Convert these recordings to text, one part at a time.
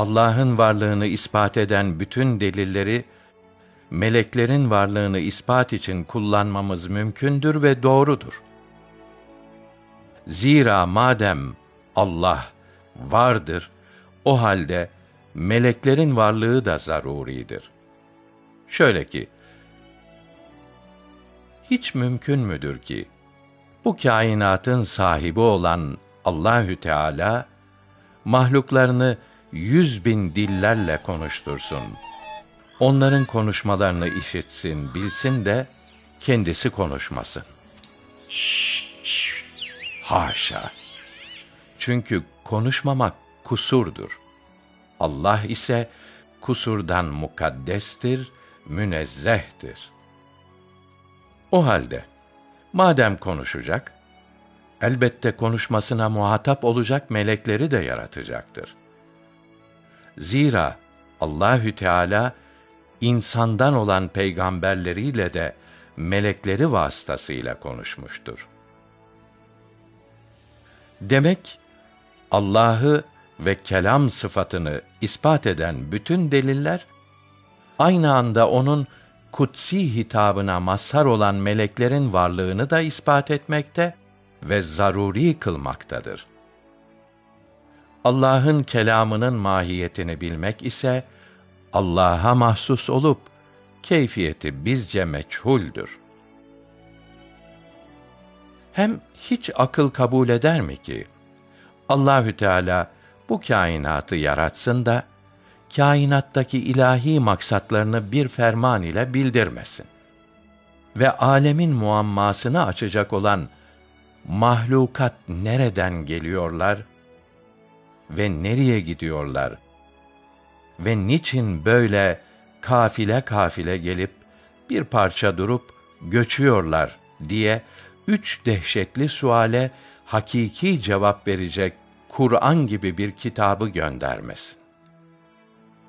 Allah'ın varlığını ispat eden bütün delilleri meleklerin varlığını ispat için kullanmamız mümkündür ve doğrudur. Zira madem Allah vardır, o halde meleklerin varlığı da zaruridir. Şöyle ki, hiç mümkün müdür ki bu kainatın sahibi olan Allahü Teala mahluklarını yüz bin dillerle konuştursun. Onların konuşmalarını işitsin, bilsin de kendisi konuşmasın. Haşa! Çünkü konuşmamak kusurdur. Allah ise kusurdan mukaddestir, münezzehtir. O halde madem konuşacak, elbette konuşmasına muhatap olacak melekleri de yaratacaktır. Zira Allahü Teala insandan olan peygamberleriyle de melekleri vasıtasıyla konuşmuştur. Demek Allah'ı ve kelam sıfatını ispat eden bütün deliller aynı anda onun kutsi hitabına mazhar olan meleklerin varlığını da ispat etmekte ve zaruri kılmaktadır. Allah'ın kelamının mahiyetini bilmek ise Allah'a mahsus olup keyfiyeti bizce meçhuldür. Hem hiç akıl kabul eder mi ki Allahü Teala bu kainatı yaratsın da kainattaki ilahi maksatlarını bir ferman ile bildirmesin. Ve alemin muammasını açacak olan mahlukat nereden geliyorlar ve nereye gidiyorlar ve niçin böyle kafile kafile gelip bir parça durup göçüyorlar diye üç dehşetli suale hakiki cevap verecek Kur'an gibi bir kitabı göndermesin.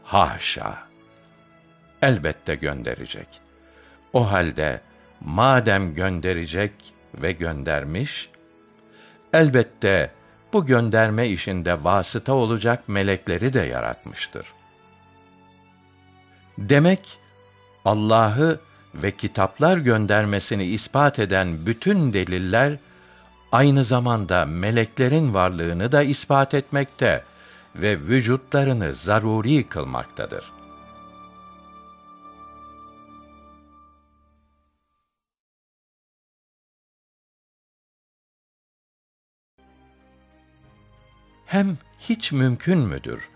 Haşa! Elbette gönderecek. O halde madem gönderecek ve göndermiş, elbette bu gönderme işinde vasıta olacak melekleri de yaratmıştır. Demek Allah'ı ve kitaplar göndermesini ispat eden bütün deliller aynı zamanda meleklerin varlığını da ispat etmekte ve vücutlarını zaruri kılmaktadır. Hem hiç mümkün müdür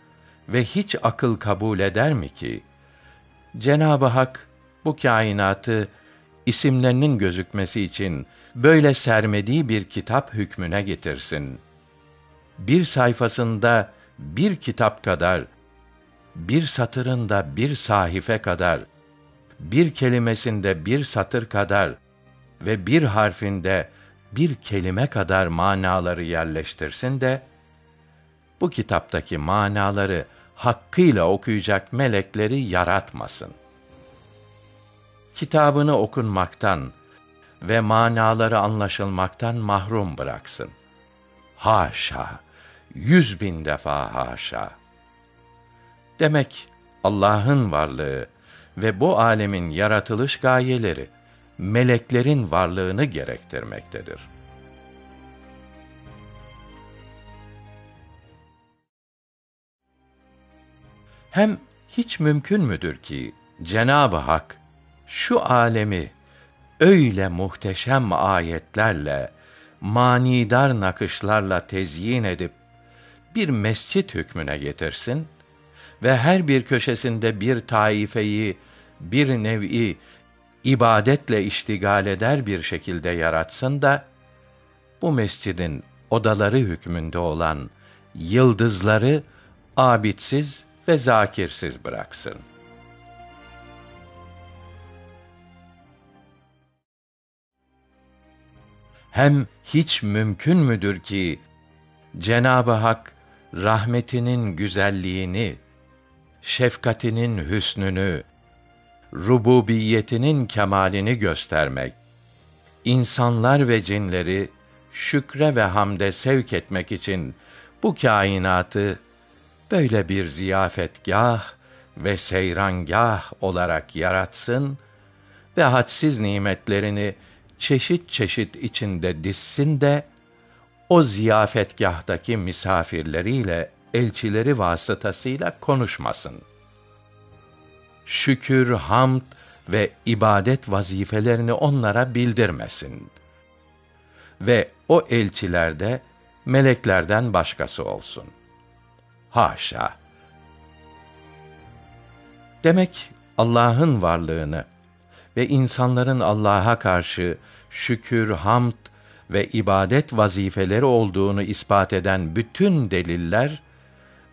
ve hiç akıl kabul eder mi ki Cenabı Hak bu kainatı isimlerinin gözükmesi için böyle sermediği bir kitap hükmüne getirsin. Bir sayfasında bir kitap kadar, bir satırında bir sahife kadar, bir kelimesinde bir satır kadar ve bir harfinde bir kelime kadar manaları yerleştirsin de bu kitaptaki manaları hakkıyla okuyacak melekleri yaratmasın. Kitabını okunmaktan ve manaları anlaşılmaktan mahrum bıraksın. Haşa! Yüz bin defa haşa! Demek Allah'ın varlığı ve bu alemin yaratılış gayeleri meleklerin varlığını gerektirmektedir. Hem hiç mümkün müdür ki Cenabı Hak şu alemi öyle muhteşem ayetlerle, manidar nakışlarla tezyin edip bir mescit hükmüne getirsin ve her bir köşesinde bir taifeyi, bir nev'i ibadetle iştigal eder bir şekilde yaratsın da bu mescidin odaları hükmünde olan yıldızları abitsiz ve zakirsiz bıraksın. Hem hiç mümkün müdür ki Cenabı Hak rahmetinin güzelliğini, şefkatinin hüsnünü, rububiyetinin kemalini göstermek, insanlar ve cinleri şükre ve hamde sevk etmek için bu kainatı böyle bir ziyafetgah ve seyrangah olarak yaratsın ve hadsiz nimetlerini çeşit çeşit içinde dizsin de o ziyafetgahtaki misafirleriyle elçileri vasıtasıyla konuşmasın. Şükür, hamd ve ibadet vazifelerini onlara bildirmesin. Ve o elçilerde meleklerden başkası olsun. Haşa! Demek Allah'ın varlığını ve insanların Allah'a karşı şükür, hamd ve ibadet vazifeleri olduğunu ispat eden bütün deliller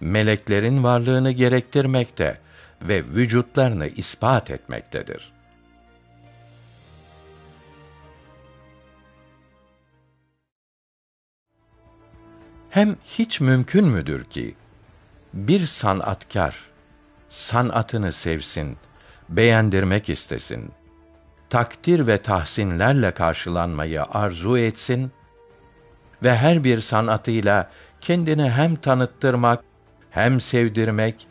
meleklerin varlığını gerektirmekte ve vücutlarını ispat etmektedir. Hem hiç mümkün müdür ki bir sanatkar sanatını sevsin, beğendirmek istesin, takdir ve tahsinlerle karşılanmayı arzu etsin ve her bir sanatıyla kendini hem tanıttırmak, hem sevdirmek,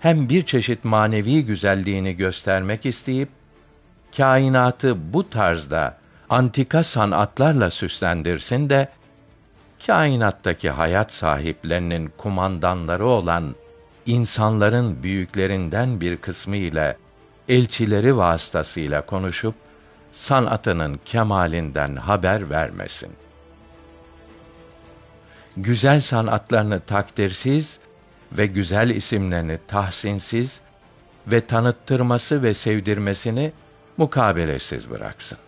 hem bir çeşit manevi güzelliğini göstermek isteyip kainatı bu tarzda antika sanatlarla süslendirsin de kainattaki hayat sahiplerinin kumandanları olan insanların büyüklerinden bir kısmı ile elçileri vasıtasıyla konuşup sanatının kemalinden haber vermesin. Güzel sanatlarını takdirsiz ve güzel isimlerini tahsinsiz ve tanıttırması ve sevdirmesini mukabelesiz bıraksın.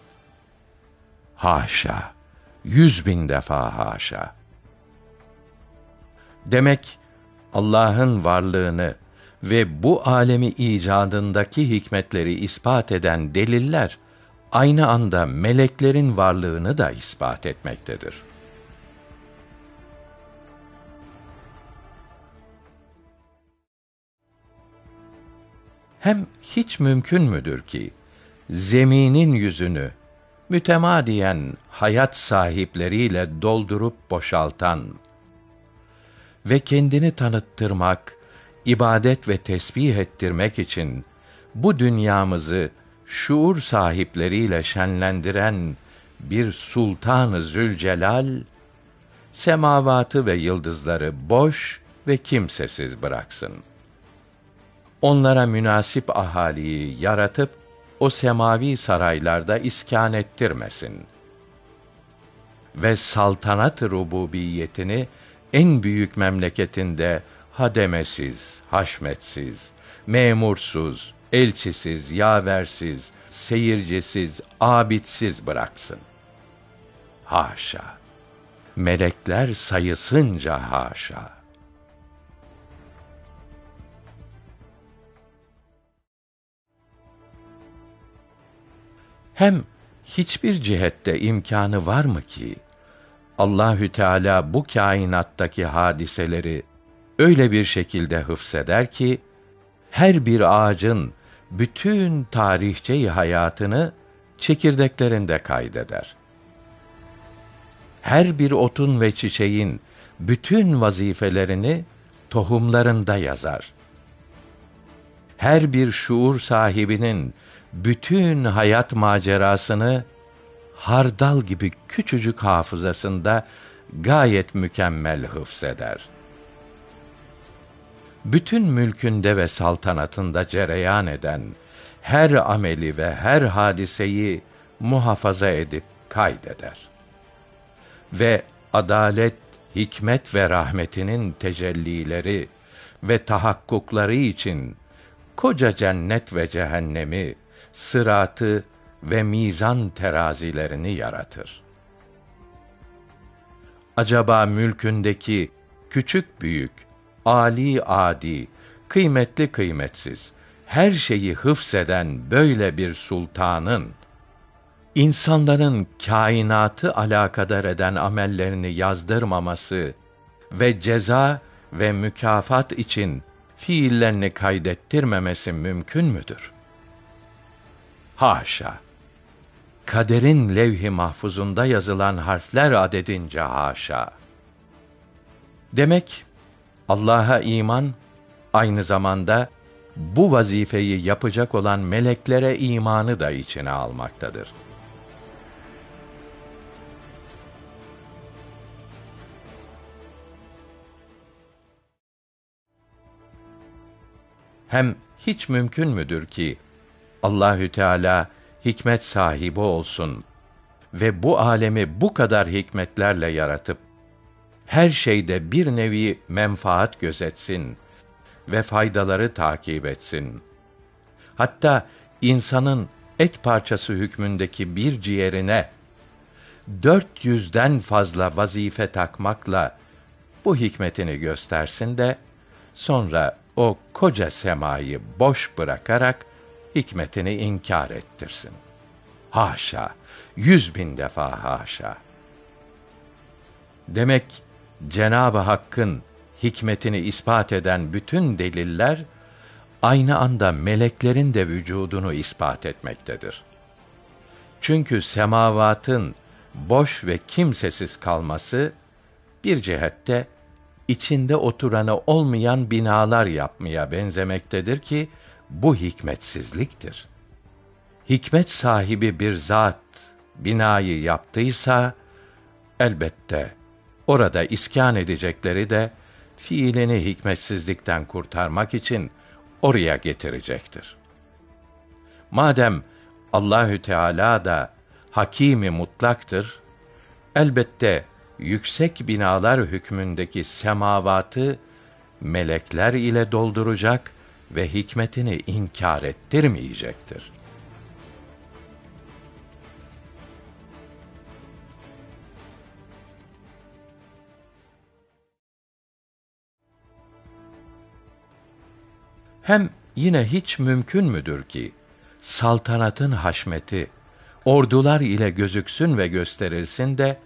Haşa! Yüz bin defa haşa! Demek, Allah'ın varlığını ve bu alemi icadındaki hikmetleri ispat eden deliller, aynı anda meleklerin varlığını da ispat etmektedir. Hem hiç mümkün müdür ki zeminin yüzünü mütemadiyen hayat sahipleriyle doldurup boşaltan ve kendini tanıttırmak, ibadet ve tesbih ettirmek için bu dünyamızı şuur sahipleriyle şenlendiren bir Sultan-ı Zülcelal semavatı ve yıldızları boş ve kimsesiz bıraksın. Onlara münasip ahaliyi yaratıp o semavi saraylarda iskan ettirmesin ve saltanat rububiyetini en büyük memleketinde hademesiz, haşmetsiz, memursuz, elçisiz, yaversiz, seyircisiz, abitsiz bıraksın. Haşa! Melekler sayısınca haşa! Hem hiçbir cihette imkanı var mı ki Allahü Teala bu kainattaki hadiseleri öyle bir şekilde hıfseder ki her bir ağacın bütün tarihçeyi hayatını çekirdeklerinde kaydeder. Her bir otun ve çiçeğin bütün vazifelerini tohumlarında yazar. Her bir şuur sahibinin bütün hayat macerasını hardal gibi küçücük hafızasında gayet mükemmel hıfzeder. Bütün mülkünde ve saltanatında cereyan eden her ameli ve her hadiseyi muhafaza edip kaydeder. Ve adalet, hikmet ve rahmetinin tecellileri ve tahakkukları için koca cennet ve cehennemi sıratı ve mizan terazilerini yaratır. Acaba mülkündeki küçük büyük, ali adi, kıymetli kıymetsiz, her şeyi hıfseden böyle bir sultanın, insanların kainatı alakadar eden amellerini yazdırmaması ve ceza ve mükafat için fiillerini kaydettirmemesi mümkün müdür?' Haşa! Kaderin levh-i mahfuzunda yazılan harfler adedince haşa. Demek Allah'a iman aynı zamanda bu vazifeyi yapacak olan meleklere imanı da içine almaktadır. Hem hiç mümkün müdür ki Allahü Teala hikmet sahibi olsun ve bu alemi bu kadar hikmetlerle yaratıp her şeyde bir nevi menfaat gözetsin ve faydaları takip etsin. Hatta insanın et parçası hükmündeki bir ciğerine dört yüzden fazla vazife takmakla bu hikmetini göstersin de sonra o koca semayı boş bırakarak hikmetini inkar ettirsin. Haşa, yüz bin defa haşa. Demek Cenabı Hakk'ın hikmetini ispat eden bütün deliller aynı anda meleklerin de vücudunu ispat etmektedir. Çünkü semavatın boş ve kimsesiz kalması bir cihette içinde oturanı olmayan binalar yapmaya benzemektedir ki bu hikmetsizliktir. Hikmet sahibi bir zat binayı yaptıysa elbette orada iskan edecekleri de fiilini hikmetsizlikten kurtarmak için oraya getirecektir. Madem Allahü Teala da hakimi mutlaktır, elbette yüksek binalar hükmündeki semavatı melekler ile dolduracak ve hikmetini inkar ettirmeyecektir. Hem yine hiç mümkün müdür ki saltanatın haşmeti ordular ile gözüksün ve gösterilsin de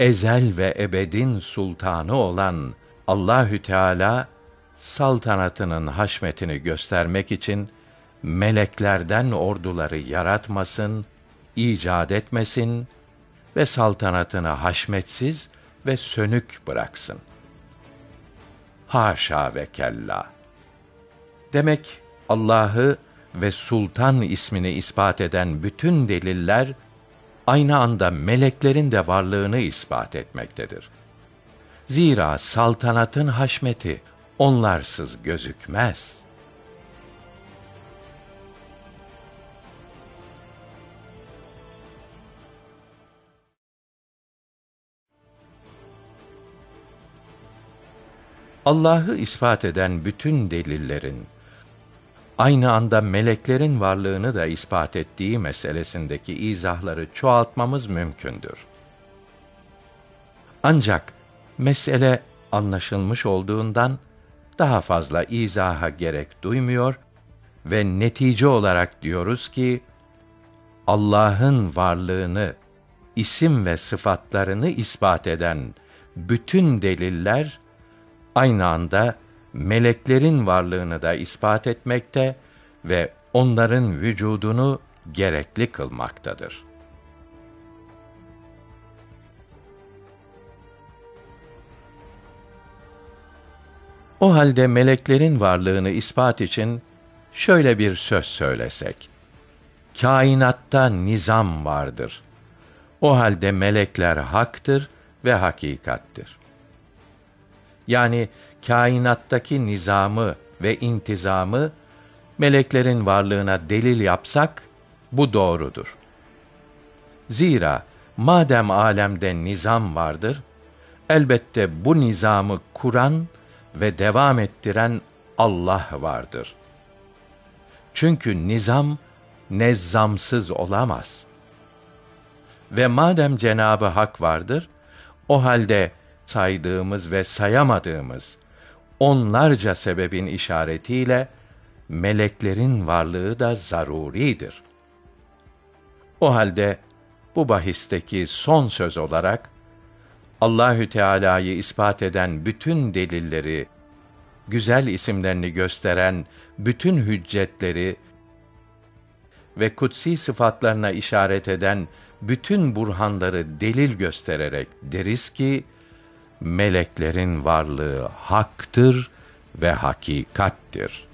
ezel ve ebedin sultanı olan Allahü Teala saltanatının haşmetini göstermek için meleklerden orduları yaratmasın, icat etmesin ve saltanatını haşmetsiz ve sönük bıraksın. Haşa ve kella. Demek Allah'ı ve Sultan ismini ispat eden bütün deliller aynı anda meleklerin de varlığını ispat etmektedir. Zira saltanatın haşmeti onlarsız gözükmez. Allah'ı ispat eden bütün delillerin aynı anda meleklerin varlığını da ispat ettiği meselesindeki izahları çoğaltmamız mümkündür. Ancak mesele anlaşılmış olduğundan daha fazla izaha gerek duymuyor ve netice olarak diyoruz ki Allah'ın varlığını, isim ve sıfatlarını ispat eden bütün deliller aynı anda meleklerin varlığını da ispat etmekte ve onların vücudunu gerekli kılmaktadır. O halde meleklerin varlığını ispat için şöyle bir söz söylesek. Kainatta nizam vardır. O halde melekler haktır ve hakikattir. Yani kainattaki nizamı ve intizamı meleklerin varlığına delil yapsak bu doğrudur. Zira madem alemde nizam vardır, elbette bu nizamı kuran ve devam ettiren Allah vardır. Çünkü nizam nezzamsız olamaz. Ve madem Cenabı Hak vardır, o halde saydığımız ve sayamadığımız onlarca sebebin işaretiyle meleklerin varlığı da zaruridir. O halde bu bahisteki son söz olarak Allahü Teala'yı ispat eden bütün delilleri, güzel isimlerini gösteren bütün hüccetleri ve kutsi sıfatlarına işaret eden bütün burhanları delil göstererek deriz ki meleklerin varlığı haktır ve hakikattir.